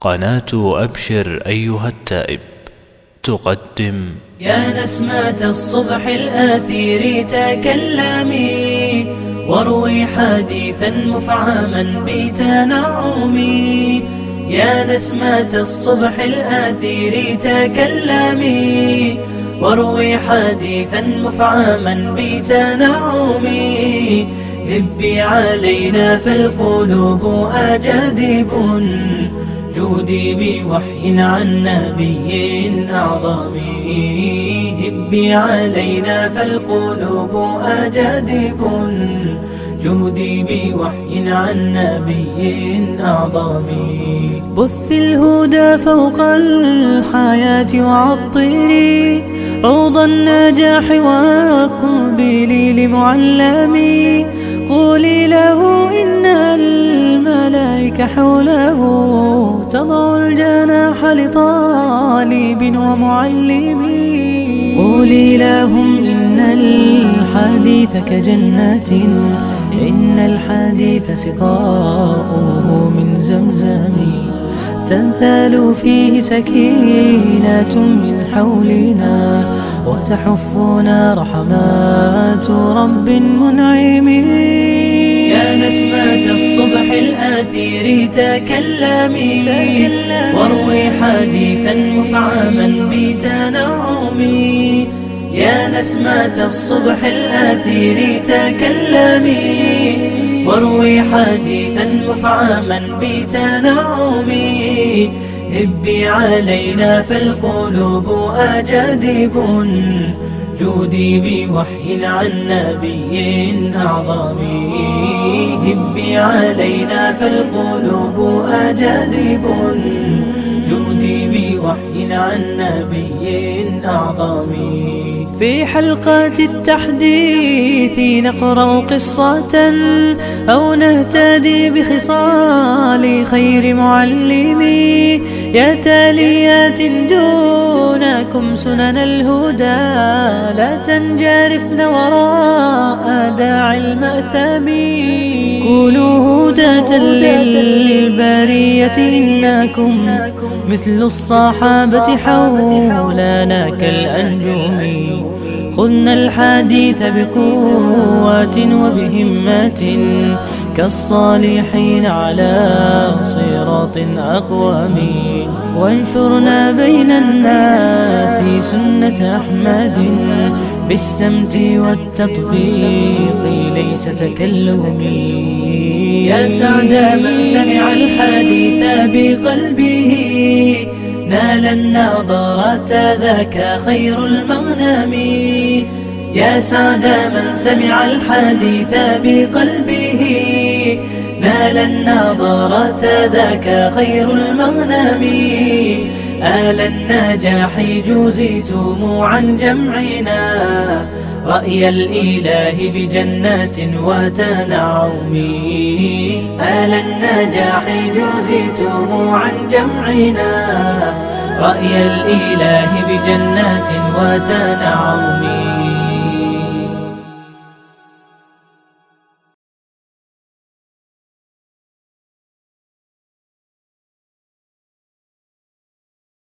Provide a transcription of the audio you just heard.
قناة أبشر أيها التائب. تقدم. يا نسمة الصبح الآثير تكلمي واروي حديثا مفعما بتنعمي. يا نسمة الصبح الآثير تكلمي واروي حديثا مفعما بتنعمي. هبي علينا فالقلوب أجادب جودي بوحي عن نبي أعظم. هبي علينا فالقلوب أجادب جودي بوحي عن نبي أعظم. بث الهدى فوق الحياة وعطري روض النجاح واقبلي لمعلمي. قولي الملائكة حوله تضع الجناح لطالب ومعلم. قولي لهم إن الحديث كجنة إن الحديث سقاؤه من زمزم. تنثال فيه سكينة من حولنا وتحفنا رحمات رب منعم. نسمة الصبح الآثير تكلمي. واروي حديثا مفعما بتنعمي. يا نسمة الصبح الآثير تكلمي. واروي حديثا مفعما بتنعمي. هبي علينا فالقلوب أجادب جودي بوحي عن نبي أعظم. هبي علينا فالقلوب أجادب جودي بوحي عن نبي أعظم. في حلقات التحديث نقرأ قصة أو نهتدي بخصال خير معلمي يا تاليات دونكم سنن الهدى. لا تنجرفن وراء داعي المأثم. كونوا هداة للبرية إنكم مثل الصحابة حولنا كالأنجم خذنا الحديث بقوة وبهمة كالصالحين على صراط أقوم. وانشرنا بين الناس سنة أحمد. بالسمت والتطبيق ليس تكلمي يا سعد من سمع الحديث بقلبه نال النظرة ذاك خير المغنم. يا سعد من سمع الحديث بقلبه النظرة ذاك خير المغنم. آل النجاح جوزيتم عن جمعنا. رأي الإله بجنات وتنعم. آل النجاح جوزيتم عن جمعنا. رأي الإله بجنات وتنعم.